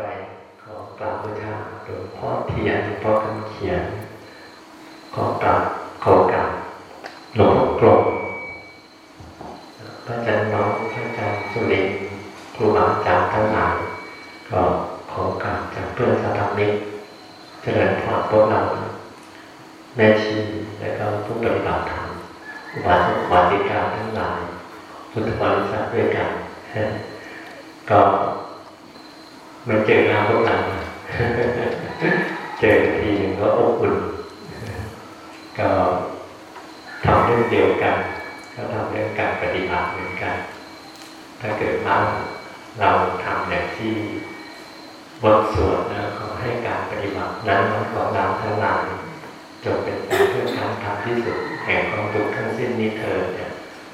ไปขอกราบบูชาหลวงพ่อเทียนหลวงพ่อคำเขียน ขอกราบขอกราบหลวงพ่อกลมพระอาจารย์น้องพระอาจารย์สุรินทร์ครูบาอาจารย์ทั้งหลายก็ขอกราบจากเพื่อนสถามิกเจริญพรพวกเราแม่ชีและก็ผู้ปฏิบัติธรรมอุบาสกอุบาสิกาทั้งหลายพุทธบริษัทด้วยกันก็ มันเจอหน้าพวกเราเจอทีหนึ่งก็อบอุ่น ก็ทำเรื่องเดียวกัน ก็ทำเรื่องการปฏิบัติเหมือนกัน ถ้าเกิดว่าเราทำอย่างที่บทสวดนะขอให้การปฏิบัตินั้นของเราทั้งหลายจงเป็นไปเพื่อการทำที่สุดแห่งความทุกข์ทั้งสิ้นนี้เธอเนี่ย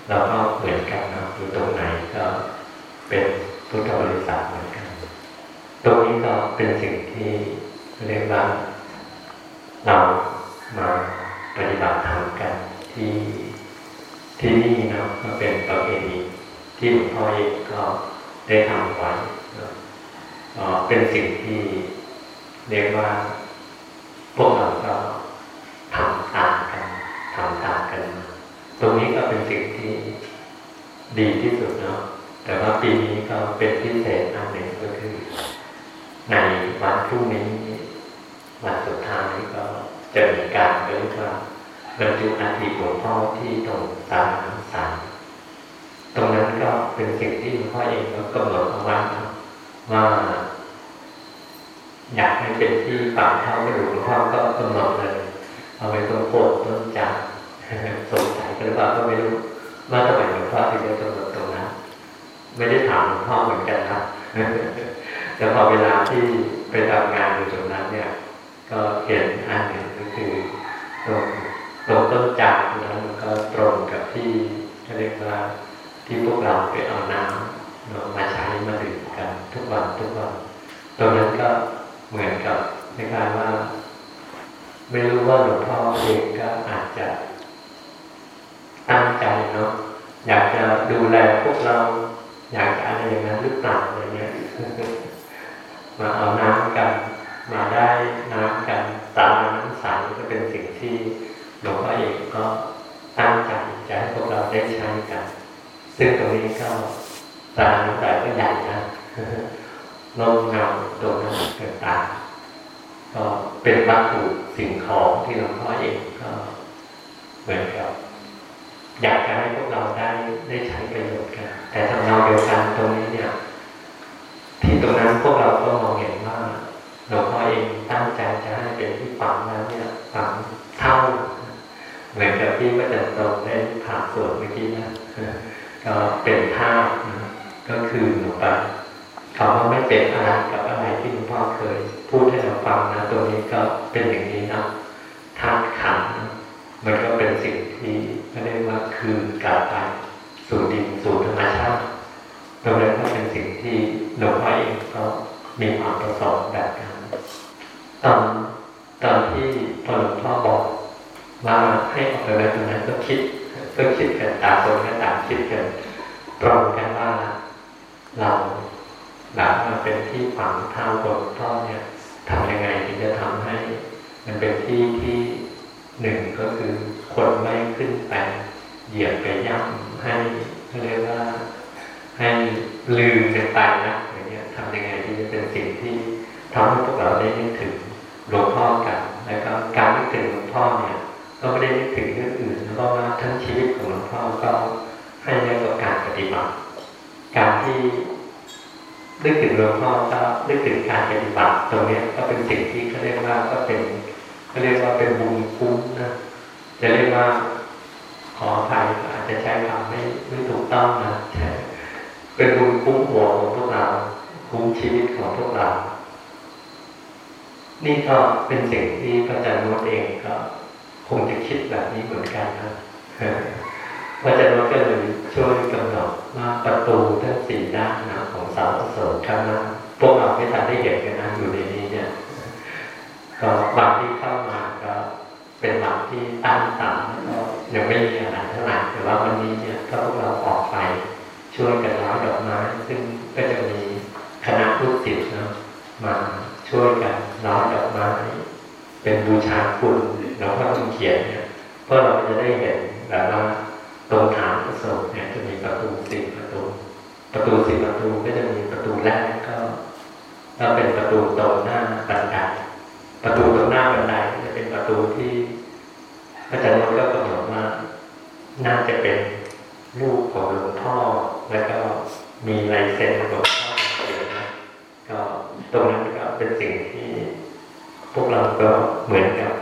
เราก็เหมือนกันนะอยู่ตรงไหนก็เป็นพุทธบริษัทเหมือนกัน ตรงนี้ก็เป็นสิ่งที่เรียกว่าเรามาปฏิบัติธรรมกันที่ที่นี่เนาะก็เป็นประเพณีที่หลวงพ่อเองก็ได้ทำไว้เป็นสิ่งที่เรียกว่าพวกเราก็ทำตามกันทำตามกันตรงนี้ก็เป็นสิ่งที่ดีที่สุดเนาะแต่ว่าปีนี้ก็เป็นพิเศษอันหนึ่ง ในวันพรุ่งนี้วันสุดท้ายก็จะมีการเรียกว่าบรรจุอัฐิหลวงพ่อที่ตรงตามน้ำสารตรงนั้นก็เป็นสิ่งที่หลวงพ่อเองก็กำหนดเอาไว้ว่าอยากให้เป็นที่ฝังเท้ากระดูกหลวงพ่อก็กำหนดเลยเอาไว้ตรงโคนต้นจานสงสัยกันหรือเปล่าก็ไม่รู้ว่าทำไมหลวงพ่อถึงได้กำหนดตรงนั้นไม่ได้ถามหลวงพ่อเหมือนกันนะ แต่พอเวลาที่ไปทำงานอยู่ตรงนั้นเนี่ย ก็เห็นอันหนึ่งก็คือตรงตรงต้นจานนั้นมันก็ตรงกับที่เรียกว่าที่พวกเราไปเอาน้ำมาใช้มาดื่มกันทุกวันทุกวันตรงนั้นก็เหมือนกับในการว่า ไม่รู้ว่าหลวงพ่อเองก็อาจจะตั้งใจเนาะอยากจะดูแลพวกเรา อยากจะอะไรอย่างนั้นหรือเปล่าอะไรเงี้ย มาเอาน้ำกัน มาได้น้ำกันตาน้ำใสก็เป็นสิ่งที่หลวงพ่อเองก็ตั้งใจจะให้พวกเราได้ใช้กัน ซึ่งตรงนี้ก็ตาน้ำใสก็ใหญ่นะลมเงาตัวนั้นต่างๆก็เป็นวัตถุสิ่งของที่หลวงพ่อเองก็เหมือนกับอยากจะให้พวกเราได้ได้ใช้ประโยชน์กัน แต่ทำนองเดียวกันตรงนี้เนี่ย ตรงนั้นพวกเราก็มองเห็นว่าหลวงพ่อเองตั้งใจจะให้เป็นที่ฝังแล้วเนี่ยฝังเท่าเหมือนกับที่ว่าจะตรงได้ผ่าส่วนเมื่อกี้นะก็เป็นท่าก็คือหนูไปคำว่าไม่เป็นอะไรกับอะไรที่หลวงพ่อเคย พูดให้เราฟังนะตัวนี้ก็เป็นอย่างนี้นะธาตุขันมันก็เป็นสิ่งที่เรียกว่าคืนกลับไปสู่ดินสู่ธรรมชาติ ตรงนั้นก็เป็นสิ่งที่หลวงพ่อเองก็มีความประสบแบบนั้นตอนตอนที่พอหลวงพ่อบอกว่าให้ออกไปแบบนั้นก็คิดก็คิดกันต่างคนก็ต่างคิดกันตรงกันว่าเราหลังมาเป็นที่ฝังเท้าหลวงพ่อเนี่ยทำยังไงถึงจะทำให้ มันเป็นที่ที่หนึ่งก็คือคนไม่ขึ้นไปเหยียบไปย่ำให้เรียกว่า ให้ลืมกันไปนะอย่างเงี้ยทำยังไงที่จะเป็นสิ่งที่ทำให้พวกเราได้นึกถึงหลวงพ่อกันแล้วก็การนึกถึงหลวงพ่อเนี่ยก็ไม่ได้นึกถึงเรื่องอื่นเพราะว่าทั้งชีวิตของหลวงพ่อก็ให้เรื่องกับการปฏิบัติ การที่นึกถึงหลวงพ่อก็นึกถึงการปฏิบัติตรงนี้ก็เป็นสิ่งที่เขาเรียกว่าก็เป็นเขาเรียกว่าเป็นบุญคุ้มนะจะเรียกว่าขออภัยอาจจะใช้คำไม่ไม่ถูกต้องนะใช่ เป็นบุญคุ้มหัวของพวกเราคุ้มชีวิตของพวกเรา นี่ก็เป็นสิ่งที่พระอาจารย์โนตเองก็คงจะคิดแบบนี้เหมือนกันนะพระอาจารย์โนตก็เลยช่วยกำหนดว่าประตูทั้งสี่ด้านนะของเสาโสดข้างหน้าพวกเราไม่ทันได้เห็นกันนะอยู่ในนี้เนี่ยก็วันที่เข้ามาก็เป็นวันที่ตั้งตาแล้วก็ยังไม่มีอะไรเท่าไหร่แต่ว่าวันนี้เนี่ยถ้าพวกเราออกไป ช่วยกันร้อยดอกไม้ ซึ่งก็จะมีคณะลูกศิษย์เนาะมาช่วยกันร้อยดอกไม้ เป็นบูชาคุณหลวงพ่อเขียนเนี่ยเพื่อเราจะได้เห็นแบบว่าตรงฐานพระโสดเนี่ยจะมีประตูสิบประตู ประตูสิบประตูก็จะมีประตูแรกก็ก็เป็นประตูตรงหน้าบันไดประตูตรงหน้าบันไดจะเป็นประตูที่พระอาจารย์ก็กำหนดว่าน่าจะเป็น รูปของหลวงพ่อ แล้วก็มีลายเซ็นของหลวงพ่อเขียนนะก็ตรงนั้นก็เป็นสิ่งที่พวกเราก็เหมือนกับ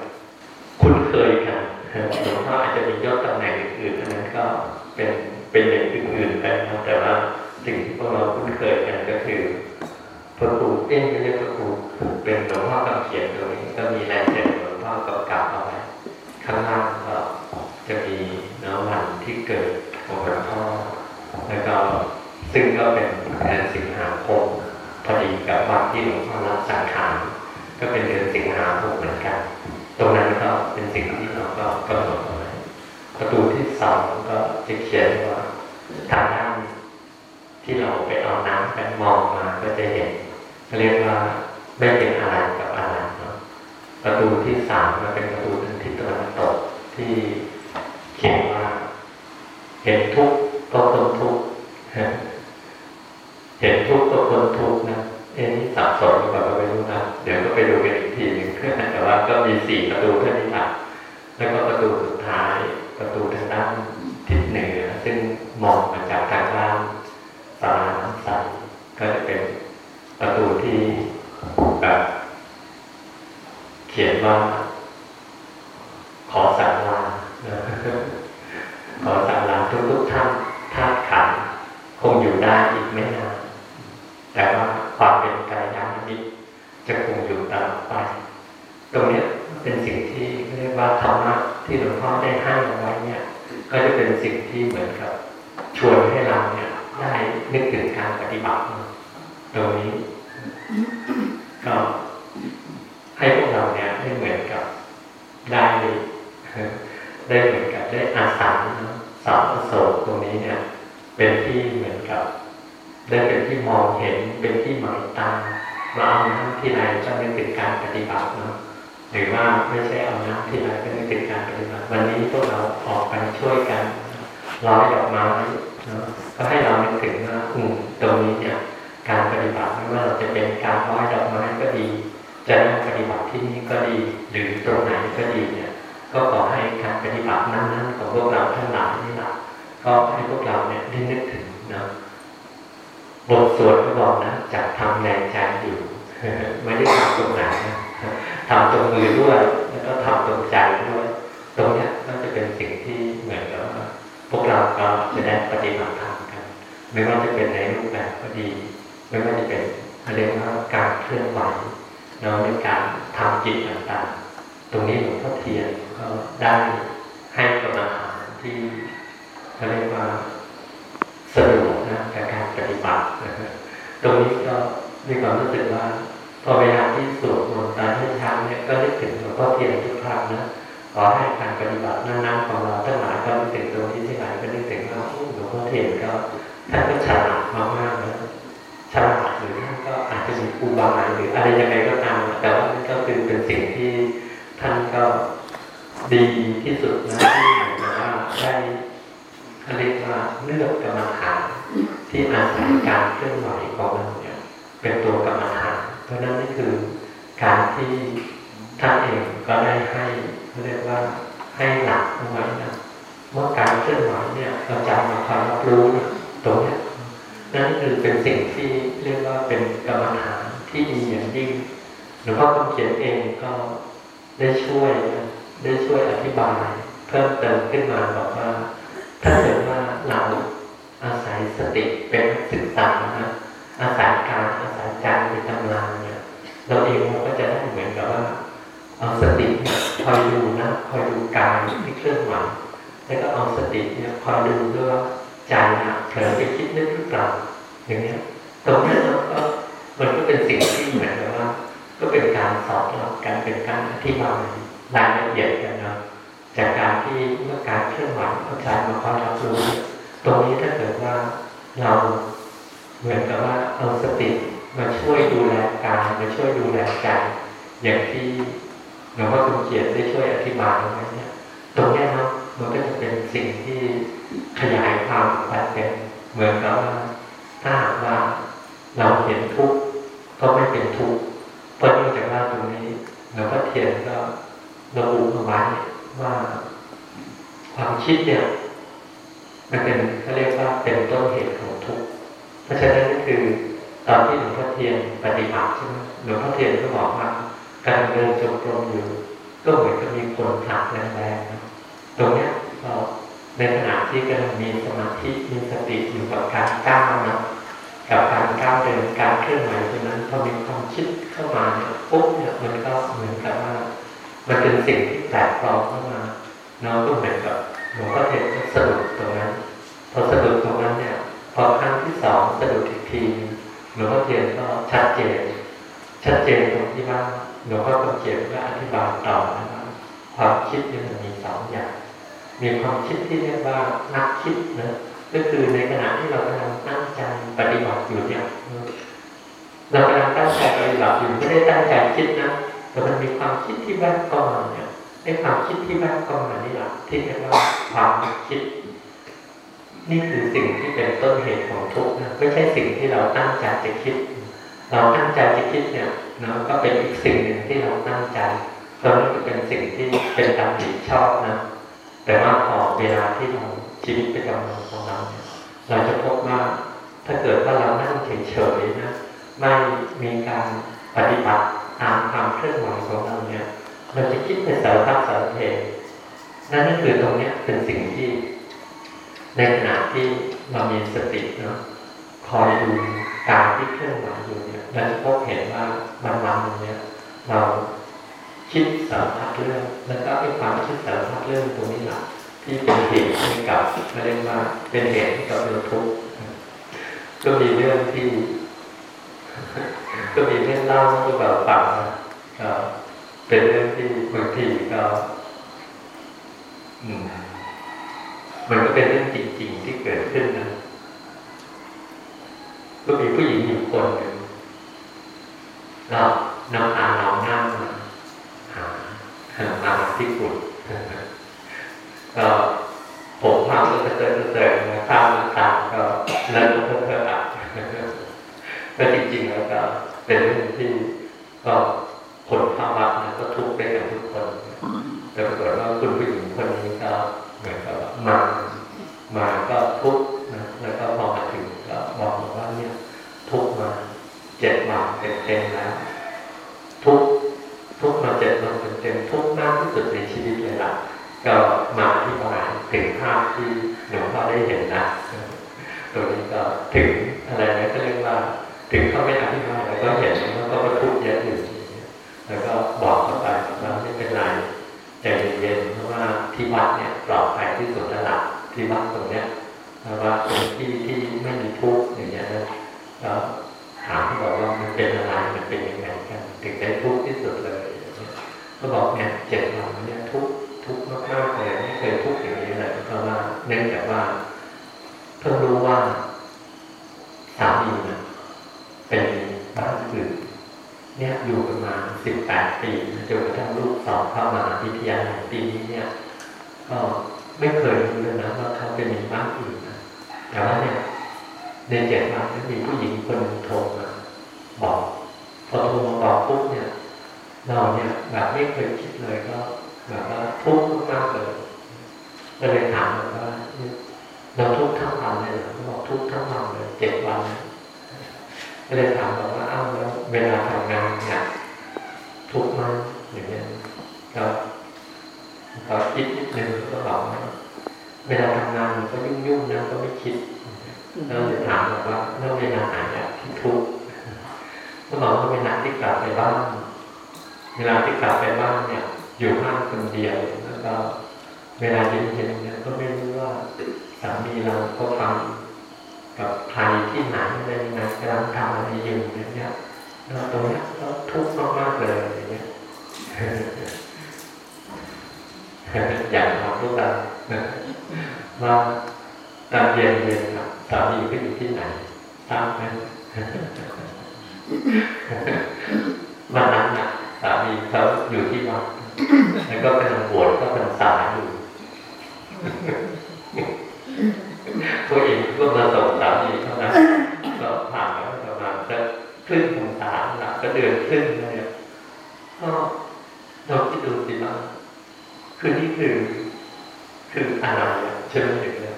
คุ้นเคยกันหลวงพ่ออาจจะมียศตำแหน่งอื่นๆอันนั้นก็เป็นเป็นอย่างอื่นๆไปนะแต่ว่าสิ่งที่พวกเราคุ้นเคยกันก็คือพระครูเอ้ไม่เรียกพระครูเป็นหลวงพ่อกำเขียนตรงนี้ก็มีลายเซ็นหลวงพ่อกำกับเอาไว้ข้างล่างก็จะมีน้ำวันที่เกิด ของหลวงพ่อแล้วก็ซึ่งก็เป็นเดือนสิงหาคมพอดีกับวันที่หลวงพ่อรับสังขารก็เป็นเดือนสิงหาคมเหมือนกัน ตรงนั้นก็เป็นสิ่งที่เราก็กำหนดเอาไว้ประตูที่สองก็จะเขียนว่าทางด้านที่เราไปเอาน้ำกันมองมาก็จะเห็นเรียกว่าไม่เป็นอะไรกับอะไรเนาะประตูที่สามก็เป็นประตูทางทิศตะวันตกที่เขียนว่า เห็นทุกข์ก็คนทุกข์เห็นทุกข์ก็คนทุกข์นะเอ็นี่สับสนหรือเปล่าก็ไม่รู้นะเดี๋ยวก็ไปดูกันอีกทีหนึ่งแต่ว่าก็มีสี่ประตูเท่านี้แหละแล้วก็ประตูสุดท้ายประตูทางด้านทิศเหนือ ซึ่งมองมาจากทางล่างสาราน้ำใสก็จะเป็นประตูที่แบบเขียนว่า ขอสังลาขอสังลาทุกทุกท่านท่านขันคงอยู่ได้อีกไม่นานแต่ว่าความเป็นกายานิมิตจะคงอยู่ตลอดไป ตรงนี้เป็นสิ่งที่เรียกว่าธรรมะที่หลวงพ่อได้ให้เอาไว้เนี่ย ก็จะเป็นสิ่งที่เหมือนกับชวนให้เราเนี่ยได้นึกถึงการปฏิบัติตรงนี้ก็ให้พวกเราเนี่ยได้เหมือนกับได้ได้เหมือนกับได้อาศัยสาวโศกตรงนี้เนี่ย เป็นที่เหมือนกับ ได้เป็นที่มองเห็นเป็นที่หมายตามาเอาน้ำที่ไรก็นึกถึงการปฏิบัติเนาะ หรือว่าไม่ใช่เอาน้ำที่ไรก็นกถึงการปฏิบัติวันนี้พวกเราออกไปช่วยกันร้อยดอกไม้เนาะก็ให้เรานึกถึงว่าอืมตรงนี้เนี่ยการปฏิบัติไม่ว่าเราจะเป็นการร้อยดอกไม้ก็ดี จะนั่งปฏิบัติที่นี่ก็ดี หรือตรงไหนก็ดีเนี่ย ก็ขอให้การปฏิบัตินั้นๆของพวกเราทั้งหลายนี่แหละก็ให้พวกเราเนี่ยได้นึกถึงเนาะบทสวดก็บอกนะจะทำแรงใจอยู่ไม่ได้ทำตรงไหน ทำตรงมือด้วยแล้วก็ทำตรงใจด้วยตรงนี้ก็จะเป็นสิ่งที่เหมือนกับว่าพวกเราก็จะได้ปฏิบัติธรรมกัน ไม่ว่าจะเป็นในรูปแบบก็ดี ไม่ว่าจะเป็นเรียกว่าการเคลื่อนไหวเราในการทำจิตต่างๆ ตรงนี้หลวงพ่อเทียนก็ได้ให้กรรมฐานที่เขาเรียกว่าสะดวกนะกับการปฏิบัติตรงนี้ก็มีความรู้สึกว่า พอเวลาที่สวดมนต์ตอนเช้าเนี่ยก็นึกถึงหลวงพ่อเทียนทุกครั้งนะขอให้การปฏิบัตินั้นๆของเราทั้งหลายก็นึกถึงตรงนี้ที่ไหนก็นึกถึงว่าหลวงพ่อเทียนก็ท่านก็ฉลาดมากๆนะฉลาดหรือท่านก็อาจจะมีครูบาหรืออะไรยังไงก็ตามแต่ว่าก็คือเป็นสิ่งที่ท่านก็ดีที่สุดนะที่เหมือนว่าได้เรียกว่าเลือกกรรมฐานที่อาศัยการเคลื่อนไหวของเราเนี่ยเป็นตัวกรรมฐาน เพราะนั้นนี่คือการที่ท่านเองก็ได้ให้เรียกว่าให้หลักเอาไว้นะว่าการเคลื่อนไหวเนี่ยเราจะมาคอยรับรู้ตรงนี้นั่นคือเป็นสิ่งที่เรียกว่าเป็นกรรมฐานที่ดีอย่างยิ่งหลวงพ่อคำเขียนเองก็ได้ช่วยได้ช่วยอธิบาย เพิ่มเติมขึ้นมาบอกว่า ถ้าเกิดว่าเราอาศัยสติเป็นศึกษานะ อาศัยการอาศัยใจเป็นตำราเนี่ย เราเองเราก็จะได้เหมือนกับว่าเอาสติเนี่ยคอยดูนะคอยดูกายที่เคลื่อนไหวแล้วก็เอาสติเนี่ยคอยดูด้วยว่าใจนะเผลอไปคิดนึกหรือเปล่าอย่างเงี้ยตรงนี้เราก็มันก็เป็นสิ่งที่เหมือนกับว่า ก็เป็นการสอนเราการเป็นการอธิบายรายละเอียดกันเนาะจากการที่เมื่อการเคลื่อนไหวเอาใจมาคอยรับรู้ตรงนี้ถ้าเกิดว่าเรา เหมือนกับว่าเอาสติมาช่วยดูแลกายมาช่วยดูแลใจอย่างที่หลวงพ่อคุณเกียรติได้ช่วยอธิบายไว้เนี่ยตรงนี้นะมันก็จะเป็นสิ่งที่ขยายความไปเป็นเหมือนกับว่าถ้าหากว่าเราเห็นทุกข์ก็ไม่เป็นทุกข์เพราะเนื่องจากว่าตรงนี้หลวงพ่อเทียนก็ระบุเอาไว้ว่าความคิดเนี่ย มันเป็นเขาเรียกว่าเป็นต้นเหตุของ เพราะฉะนั้นคือตอนที่หลวงพ่อเทียนปฏิบัติใช่ไหมหลวงพ่อเทียนก็บอกว่าการเดินจงกรมอยู่ก็เหมือนกับมีคนผลักแรงๆนะตรงเนี้ยในขณะที่กำลังมีสมาธิมีสติอยู่กับการก้าวนะกับการก้าวเดินการเคลื่อนไหวตรงนั้นพอมีความคิดเข้ามาเนี่ยปุ๊บเนี่ยมันก็เหมือนกับว่า มันเป็นสิ่งที่แปลกปลอมเข้ามาเนาะก็เหมือนกับหลวงพ่อเทียนสะดุดตรงนั้นพอสะดุดตรงนั้นเนี่ย พอครั้งที่สองสะดุดอีกทีหลวงพ่อเทียนก็ชัดเจน ชัดเจนตรงที่ว่าหลวงพ่อคำเขียนก็อธิบายต่อนะครับ ความคิดนี่มันมีสองอย่าง มีความคิดที่เรียกว่านักคิดนะก็คือในขณะที่เรากำลังตั้งใจปฏิบัติอยู่เนี่ยเรากำลังตั้งใจปฏิบัติอยู่ไม่ได้ตั้งใจคิดนะแต่มันมีความคิดที่แวบเข้ามาเนี่ยไอ้ความคิดที่แวบเข้ามานี่แหละที่เรียกว่าความคิด นี่คือสิ่งที่เป็นต้นเหตุของทุกข์นะไม่ใช่สิ่งที่เราตั้งใจจะคิด เราตั้งใจจะคิดเนี่ยนะก็เป็นอีกสิ่งหนึ่งที่เราตั้งใจตอนนี้ก็เป็นสิ่งที่เป็นตามผิดชอบนะแต่ว่าพอเวลาที่เราชีวิตประจำวันของเราเนี่ยเราจะพบว่าถ้าเกิดว่าเรานั่งเฉยๆนะไม่มีการปฏิบัติตามความเคลื่อนไหวของเราเนี่ยเราจะคิดในสารพัดสารเพนั่นก็คือตรงนี้เป็นสิ่งที่ ในขณะที่เรามีสติเนาะคอยดูการที่เคลื่อนไหวอยู่เนี่ยเราจะพบเห็นว่าวันวันนึงเนี่ยเราคิดสารพัดเรื่องแล้วก็ไอ้ความคิดสารพัดเรื่องตรงนี้แหละที่เป็นเหตุให้กับไม่เรียกว่าเป็นเหตุให้กับเราทุกข์ก็มีเรื่องที่ ก็มีเรื่องเล่าให้พวกเราฟังนะก็เป็นเรื่องที่บางทีก็ อืม มันก็เป็นเรื่องจริง ๆ ที่เกิดขึ้นนะ ก็มีผู้หญิงอยู่คนหนึ่งเราน้ำตาน้องหน้ามาหามาที่กุดก็ผมทำก็จะเจอเจอมาข้ามตามก็แล้วก็เพิ่มเพิ่อะก็จริงๆแล้วก็เป็นเรื่องที่ก็คนเข้าวัดนะก็ทุกคนแต่ปรากฏว่าคุณผู้หญิงคนนี้ก็เหมือนกับมา มาก็ทุกข์นะ แล้วก็พอมาถึงก็บอกว่าเนี่ย ทุกข์มาเจ็ดวันเต็มๆแล้ว ทุกข์ทุกข์มาเจ็ดวันเต็มๆทุกข์มากที่สุดในชีวิตเลยล่ะ ก็มาอธิบายถึงภาพที่หลวงพ่อได้เห็นนะ ตัวนี้ก็ถึงอะไรนะก็เรียกว่า ถึงเขาไม่อธิบายแล้วก็เห็นแล้วก็ทุกข์เยอะอยู่แล้วก็บอกเข้าไปว่าไม่เป็นไรใจเย็นๆเพราะว่าที่วัดเนี่ยปลอดภัยที่สุดแล้วล่ะที่วัดตรงเนี้ยเพราะว่าเป็นที่ที่ไม่มีทุกข์อย่างเงี้ยนะก็ถามเขาบอกว่ามันเป็นอะไรมันเป็นยังไงกันถึงได้ทุกข์ที่สุดเลยก็บอกเนี่ยเจ็ดวันเนี่ยทุกข์ทุกข์มาก ๆเลยไม่เคยทุกข์อย่างนี้เลยเพราะว่าเนื่องจากว่าเพิ่งรู้ว่าสามีนะเป็นบ้านอื่นเนี่ยอยู่กันมาสิบแปดปีจนกระทั่งลูกสอบเข้ามาวิทยาลัยปีนี้เนี่ย ก็ไม่เคยรู้เลยนะว่าเขาเป็นมีบ้านอื่นนะแต่ว่าเนี่ยในเจ็ดวันนั้นมีผู้หญิงคนโทรมาบอกพอโทรมาบอกปุ๊บเนี่ยเราเนี่ยแบบไม่เคยคิดเลยก็แบบว่าทุกข์มากเลย ก็เลยถามว่าเราทุกข์ทั้งวันเลยเขาบอกทุกข์ทั้งวันเลยเจ็ดวันก็เลยถามบอกว่าอ้าวแล้วเวลาทำงานเนี่ยทุกข์มากอย่างเงี้ยก็ก็คิดนิดนึงก็บอกว่าเวลาทำงานมันก็ยุ่งยุ่งนะก็ไม่คิดแล้วจะถามบอกว่าแล้วเวลาไหนอะที่ทุกข์ก็บอกว่าเวลาที่กลับไปบ้านเวลาที่กลับไปบ้านเนี่ย อยู่บ้านคนเดียวแล้วก็ เวลาเย็นๆเนี่ยก็ไม่รู้ว่าสามีเราเขาทำกับใครที่ไหนอะไรยังไงกำลังทำอะไรอยู่อย่างเงี้ยแล้วตรงนี้ก็ทุกข์มากๆเลยอย่างเงี้ยอย่ากทำทุกอย่างว่าตอนเย็นเย็นสามีก็อยู่ที่ไหนทราบไหมวันนั้นน่ะสามีเขาอยู่ที่วัดแล้วก็กำลังบวชก็เป็นสาอยู่ ตัวเองก็มาส่งสามีเท่านั้นก็ผ่านแล้วประมาณสักครึ่งของสามหลักก็เดือนครึ่งเลยก็เราคิดดูสิว่าคือนี่คือคืออะไรใช่ไหมอย่างนี้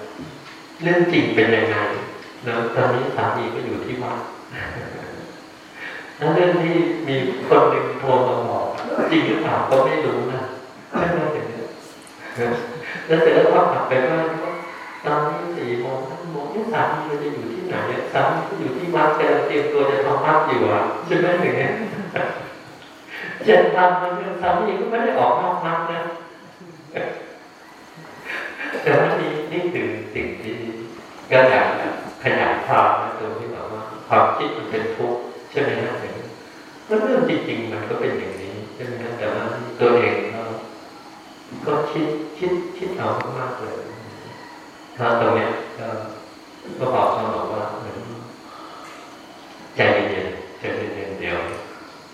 เรื่องจริงเป็นยังไงแล้วตอนนี้สามีก็อยู่ที่วัดแล้วเรื่องที่มีคนหนึ่งโทรมาบอกจริงหรือเปล่าก็ไม่รู้นะใช่ไหมอย่างนี้ แล้วเสร็จแล้วพอกลับไปบ้านก็ตอนนี้สี่โมงห้าโมงนี่สามีเราจะอยู่ที่ไหนสามีอยู่ที่วัดกำลังเตรียมตัวจะทำวัดอยู่อะใช่ไหมอย่างนี้เจ็ดวันมันสามีก็ไม่ได้ออกนอกวัดนะแต่ว่านี่นี่คือสิ่งที่ก็อยากขยายความนะตรงที่บอกว่าความคิดมันเป็นทุกข์ใช่ไหมนะอย่างแล้วเรื่องจริงๆมันก็เป็นอย่างนี้ใช่ไหมนะแต่ว่าตัวเองก็ก็คิด คิดคิดเอามากเลยถ้าตรงเนี้ยก็ก็บอกเขาบอกว่าใจเย็นๆใจเย็นๆเดี๋ยว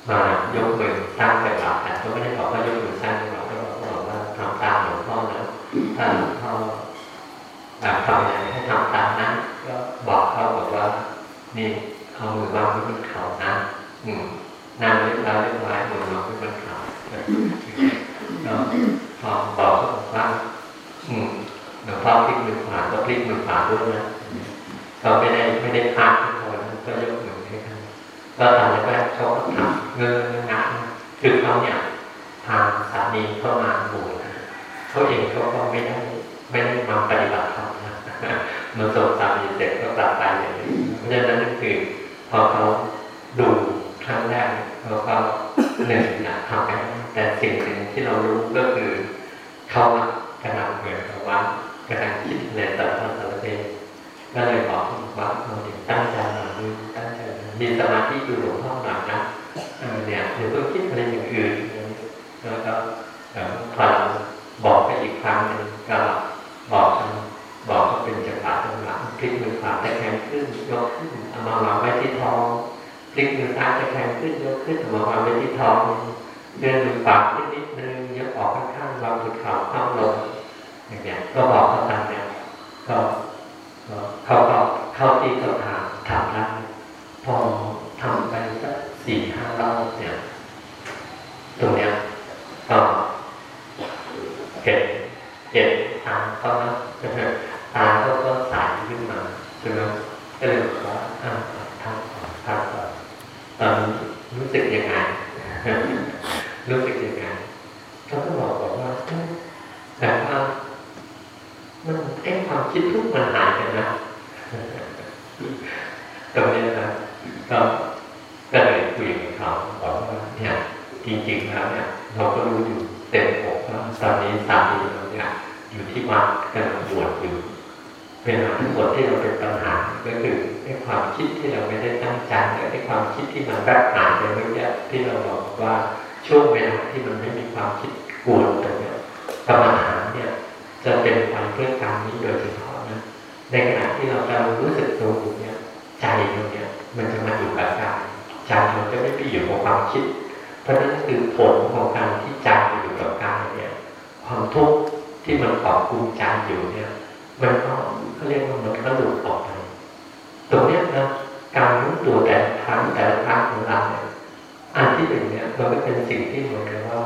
มายกมือสร้างจังหวะแต่ก็ไม่ได้บอกว่ายกมือสร้างจังหวะก็บอกว่าทำตามหลวงพ่อนะถ้าหลวงพ่อแบบทำอะไรให้ทำตามนั้นก็บอกเขาบอกว่า นี่เอามือวางไว้บนเขานะอืมนั่งเรียบร้อยเรียบร้อยมือวางไว้บนเขาก็พอบอกเขาบอกว่า หลวงพ่อพลิกมือขวาก็พลิกมือขวาด้วยนะก็ไม่ได้ไม่ได้พักทุกคนก็ยกมือให้กันก็ตอนแรกเขาก็ทำเงื้องะคือเขาเนี่ยทางสามีเข้ามาบวชเขาเองเขาก็ไม่ได้ไม่ได้มาปฏิบัติธรรมนะมันส่งสามีเสร็จก็กลับไปอย่างนี้เพราะฉะนั้นคือพอเขาดูครั้งแรกเขาก็หนึ่งอยากทำไปแต่สิ่งหนึ่งที่เรารู้ก็คือเขากำลังเหมือนกับว่า กำลังคิดในตัณหาสารเพก็เลยบอกว่าเราเดี๋ยตั้งใจหน่อยตั้งใจมีสมาธิอยู่หลวงพ่อหน่อยนะเนี่ยเดี๋ยวต้องคิดอะไรอย่างอื่นแล้วก็พอบอกไปอีกครั้งหนึ่งก็บอกบอกก็เป็นจังหวะจังหวะพลิกมือขวาตะแคงขึ้นยกขึ้นเอามาวางไว้ที่ท้องพลิกมือซ้ายตะแคงขึ้นยกขึ้นเอามาวางไว้ที่ท้องเดินมือขวานิดนิดนึงยกออกข้างๆวางบนเข่าเข้าลงอย่าง ก็บอกเขาทำเนี่ยก็เขาก็เข้าที่เขาทำทำได้พอทำไปสักสี่ห้ารอบเนี่ยตรงเนี้ยก็เก็บเก็บตาเขานะตาเขาก็ใสขึ้นมาใช่ไหมก็เลยบอกว่าอ่าทำก่อนทำก่อนตอนรู้สึกยังไงรู้สึกยังไงเขาก็บอกบอกว่าแต่ว่ามันไอ้ความคิดทุกมันหายไปนะตรงนี้นะก็ก็เลยคุยกับเขาบอกว่าเนี่ยจริงๆแล้วเนี่ยเราก็รู้อยู่เต็มอกว่าตอนนี้สามีเราเนี่ยอยู่ที่วัดกำลังบวชอยู่าทั้งหมดที่เราเป็นปัญหาก็คือไอ้ความคิดที่เราไม่ได้ตั้งใจไอ้ความคิดที่มันแบกหายไปเมื่อกี้ที่เราบอกว่าช่วงเวลาที่มันไม่มีความคิดกวนตรงนี้กรรมฐานเนี่ยจะเป็นไปเพื่อการนี้โดยเฉพาะนะในขณะที่เรากำลังรู้สึกตัวอยู่เนี่ยใจเราเนี่ยมันจะมาอยู่กับกายใจมันจะไม่ไปอยู่กับความคิด เพราะนั้นคือผลของการที่ใจไปอยู่กับกายเนี่ยความทุกข์ที่มันเกาะกลุ่มใจอยู่เนี่ย มันก็เขาเรียกว่ามันก็หลุดออกไปตรงเนี้ยนะการรู้ตัวแต่ครั้งแต่ละครั้งของเราเนี่ยอันที่หนึ่งเนี่ยมันก็เป็นสิ่งที่เหมือนกับว่า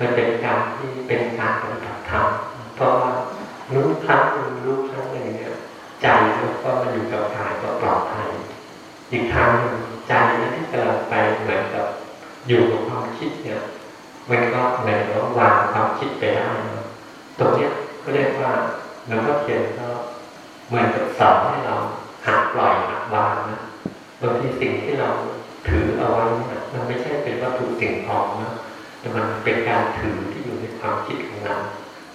มันเป็นการที่เป็นการปฏิบัติธรรมเพราะว่ารู้ครั้งหนึ่งรู้ครั้งหนึ่งเนี่ยใจก็มาอยู่กับกายก็ปลอดภัยอีกครั้งหนึ่งใจนะที่กำลังไปเหมือนกับอยู่กับความคิดเนี่ยมันก็เหมือนกับวางความคิดไปได้ตรงเนี้ยก็เรียกว่า หลวงพ่อเขียนก็เหมือนกับสอนให้เราหักปล่อยหักวางนะบางทีสิ่งที่เราถือเอาไว้นี่มันไม่ใช่เป็นวัตถุสิ่งของนะแต่มันเป็นการถือที่อยู่ในความคิดของเรา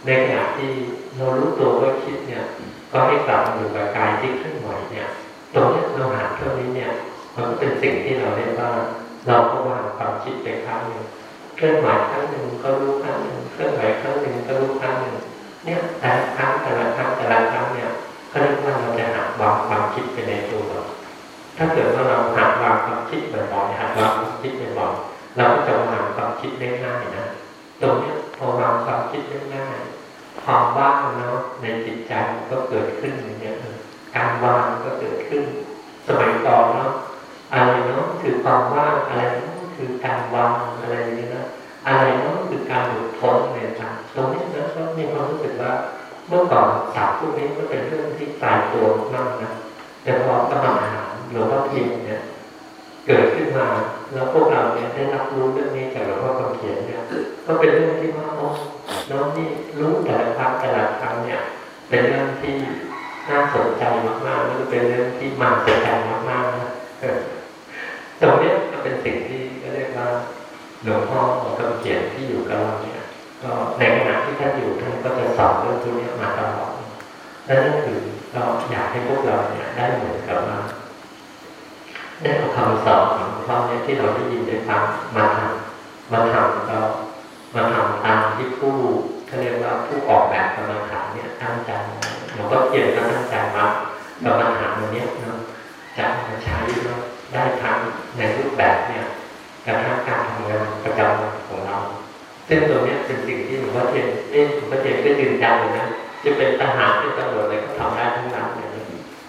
ในขณะที่เรารู้ตัวว่าคิดเนี่ย ก็ให้กลับอยู่กับกายที่เคลื่อนไหวเนี่ยตรงนี้เราหาเท่านี้เนี่ย มันเป็นสิ่งที่เราเรียกว่าเราก็วางความคิดไปครั้งหนึ่งเคลื่อนไหวครั้งหนึ่งก็รู้ครั้งหนึ่งเคลื่อนไหวครั้งหนึ่งก็รู้ครั้งหนึ่ง เนี่ยแต่ละครั้งแต่ละครั้งแต่ละครั้งเนี่ยเขาเรียกว่าเราจะหาวางความคิดไปในตัวเราถ้าเกิดว่าเราหัดวางความคิดบ่อยๆหัดวางความคิดบ่อยๆเราก็จะวางความคิดได้ง่ายนะตรงนี้พอวางความคิดได้ง่ายความว่างเนาะในจิตใจก็เกิดขึ้นอย่างเงี้ยการวางก็เกิดขึ้น สมัยก่อนเนาะอะไรเนาะคือความว่างอะไรเนาะคือการวางอะไรอย่างเงี้ยนะ อะไรเนาะคือการหลุดพ้นเนี่ยนะตรงนี้นะก็มีความรู้สึกว่าเมื่อก่อนสาวพวกนี้มันเป็นเรื่องที่ตายตัวมากนะแต่พอกำลังอาหารหลวงพ่อเทียนเนี่ย เกิดขึ้นมาแล้วพวกเราเนี่ยได้รับรู้เรื่องนี้จากหลวงพ่อคำเขียนเนี่ยก็เป็นเรื่องที่ว่าโอ้น้องนี่รู้แต่ละครั้งแต่ละครั้งเนี่ย เป็นเรื่องที่น่าสนใจมากๆแล้วก็เป็นเรื่องที่มาสนใจมากๆนะตรงนี้ก็เป็นสิ่งที่ก็เรียกว่า หลวงพ่อคำเขียนที่อยู่กับเราเนี่ยก็ในขณะที่ท่านอยู่ท่านก็จะสอนเรื่องพวกนี้มาตลอดนั่นก็คือเราอยากให้พวกเราเนี่ยได้เหมือนกับว่าได้เอาคำสอนของพ่อเนี่ยที่เราได้ยินได้ฟังมาทำมาทำก็มาทำตามที่ผู้เขาเรียกว่าผู้ออกแบบกรรมฐานเนี่ยตั้งใจหลวงพ่อเขียนก็ตั้งใจมากรรมฐานอันนี้เนาะจะมาใช้ได้ทั้งในรูปแบบเนี่ย กระทั่งการทำงานประจำของเราซึ่งตรงนี้เป็นสิ่งที่หลวงพ่อเทียนเอ๊ะหลวงพ่อเทียนก็ยืนยันเลยนะจะเป็นทหารเป็นตำรวจอะไรก็ทำได้ทั้งนั้นเลย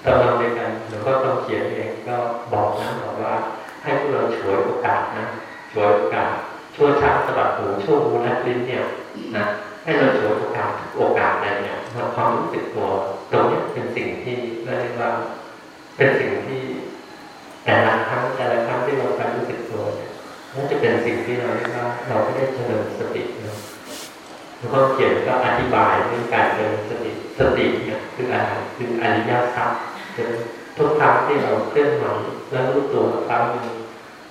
ตอนเราเรียนกันหลวงพ่อต้องเขียนเองก็บอกนะบอกว่าให้พวกเราฉวยโอกาสนะฉวยโอกาสช่วยช้างสะบัดหูช่วยมูและลิ้นเนี่ยนะให้เราฉวยโอกาสโอกาสอะไรเนี่ยมาความรู้สึกตัวตรงนี้เป็นสิ่งที่เรียกว่า เป็นสิ่ง นี่ยนั่นจะเป็นสิ่งที่เราเรียกว่าเราไม่ได้เจริญสติเนาะหลวงพ่อเขียนก็อธิบายเรื่องการเจริญสติสติเนี่ยคืออะไรคืออริยสัจทุกครั้งที่เราเคลื่อนไหวแล้วรู้ตัวครั้งนึง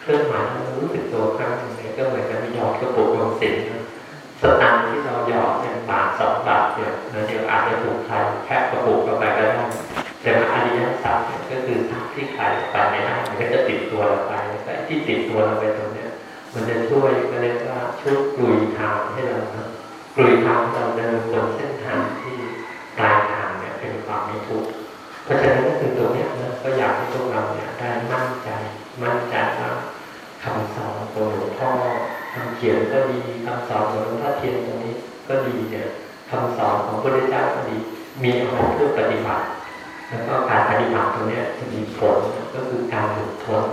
เคลื่อนไหวแล้วรู้สึกตัวครั้งนึงเนี่ยก็เหมือนกับหยอดกระปุกลงสินสตางค์ที่เราหยอดเนี่ยบาทสองบาทเนี่ยนะเดี๋ยวอาจจะถูกใครแค่กระปุกเข้าไปก็ได้แต่มาอริยสัจก็คือที่ใครไปไม่ได้มันก็จะติดตัวเราไปแต่ที่ติดตัวเราไปตรงนี้ มันจะช่วยก็เรียกว่าช่วยกลุยทางให้เรานะกลุยทางเราเดินบนเส้นทางที่ปลายทางเนี่ยเป็นความไม่ทุกข์เพราะฉะนั้นก็คือตรงนี้นะก็อยากให้พวกเราเนี่ยได้มั่นใจ มั่นใจว่าคำสอนของหลวงพ่อคำเขียนก็ดีคำสอนของหลวงพ่อเทียนตรงนี้ก็ดีเนี่ยคำสอนของพระพุทธเจ้าก็ดี มีเอาไว้เพื่อปฏิบัติ แล้วก็การปฏิบัติตรงนี้จะมีผลก็คือการหลุดพ้น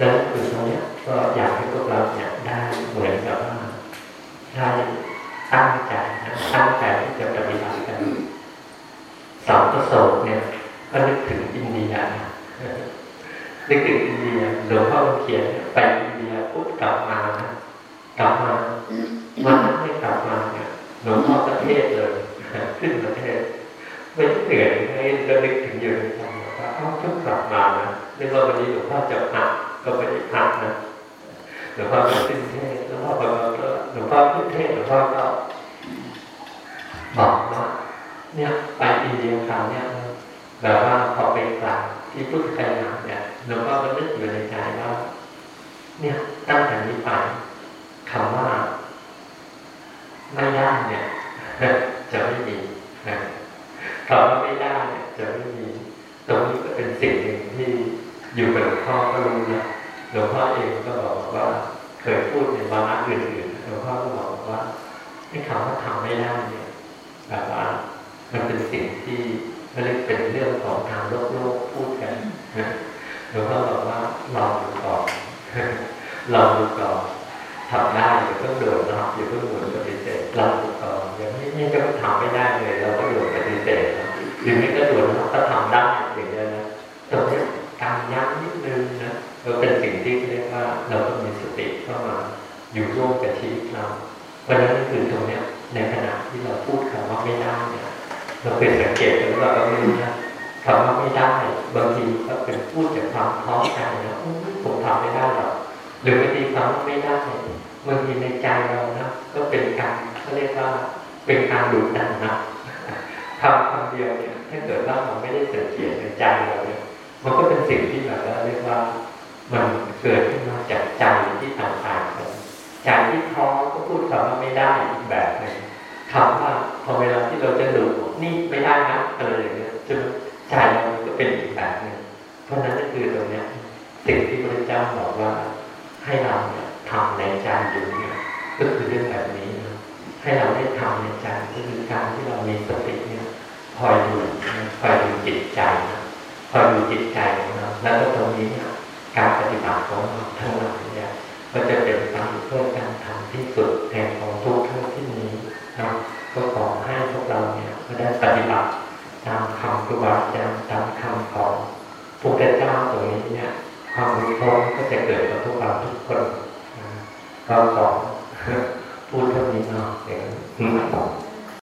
นั้นคือตรงนี้ ก็อยากให้พวกเราเนี่ยได้เหมือนกับว่าได้ตั้งใจนะตั้งใจที่จะปฏิบัติกันสองประสบเนี่ย ก็นึกถึงอินเดียนึกถึงอินเดียหลวงพ่อเขียนไปอินเดียปุ๊บกลับมานะกลับมาวันนั้นไม่กลับมาเนี่ยหลวงพ่อประเทศเลยขึ้นประเทศไม่เหนื่อยให้ระลึกถึงอยู่ในใจว่าเอ้าเพิ่งกลับมานะนึกว่าวันนี้หลวงพ่อจะพักก็ไม่ได้พักนะ หลวงพ่อขึ้นเทศหลวงพ่อบอกว่าหลวงพ่อขึ้นเทศหลวงพ่อก็บอกว่าเนี่ยไปอินเดียคราวเนี่ยแบบว่าพอไปกราบที่พุทธกายาเนี่ยหลวงพ่อก็นึกอยู่ในใจว่าเนี่ยตั้งแต่นี้ไปคำว่าไม่ได้เนี่ยจะไม่มีคำว่าไม่ได้เนี่ยจะไม่มีตรงนี้ก็เป็นสิ่งหนึ่งที่อยู่กับหลวงพ่อก็รู้นะห ลวงพ่อเองก็บอกว่าเคยพูดในวาระอื่นๆหลวงพ่อก็บอกว่าไอ้คำว่าทำไม่ได้เนี่ยแบบว่ามันเป็นสิ่งที่ไม่ได้เป็นเรื่องของทางโลกโลกพูดกันหลวงพ่อบอกว่าลองดูก่อนลองดูก่อนทำได้อย่าเพิ่งโดดรับอย่าเพิ่งโดดปฏิเสธลองดูก่อนอย่างนี้นี่ก็ทำไม่ได้เลยเราก็โดดปฏิเสธหรือไม่ก็โดดเราก็ทำได้อย่างนี้นะตรงนี้การยั้งนิดนึงนะ ก็เป็นสิ่งที่เรียกว่าเราต้องมีสติเข้ามาอยู่ร่วมกับชีวิตเรา เพราะนั้นคือตรงนี้ยในขณะที่เราพูดคำว่าไม่ได้เนี่ยเราเป็นสังเกตหรือว่าเราไม่รู้นะคำว่าไม่ได้ บางทีก็เป็นพูดจากความท้อใจนะผมทำไม่ได้หรอกหรือบางทีคำว่าไม่ได้บางทีในใจเรานะก็เป็นการเขาเรียกว่าเป็นการดุดันนะคำคำเดียวเนี่ยถ้าเกิดว่าเราไม่ได้สังเกตในใจเราเนี่ยมันก็เป็นสิ่งที่แบบว่าเรียกว่า มันเกิดขึ้นมาจากใจที่ต่างๆกันใจที่ท้อก็พูดคำว่าไม่ได้อีกแบบหนึ่งคำว่าพอเวลาที่เราจะดูนี่ไม่ได้นะอะไรอย่างเงี้ยจนใจเราก็เป็นอีกแบบหนึ่งเพราะนั้นก็คือตรงเนี้ยสิ่งที่พระเจ้าบอกว่าให้เราเนี่ยทำในใจอยู่เนี่ยก็คือเรื่องแบบนี้นะให้เราได้ทำในใจก็คือการที่เรามีสติเนี่ยคอยดูคอยดูจิตใจนะคอยดูจิตใจของเราแล้วก็ตรงนี้เนี่ย การปฏิบัติของเราทั้งหลายเนี่ยก็จะเป็นไปเพื่อการทำที่สุดแห่งของทุกข์ทั้งที่นี้นะก็ขอให้พวกเราเนี่ยก็ได้ปฏิบัติตามคำครูบาอาจารย์ตามคำของพระพุทธเจ้าตรงนี้เนี่ยความรู้พ้นก็จะเกิดกับพวกเราทุกคนนะก็ขอพูดเท่านี้เนาะเดี๋ยว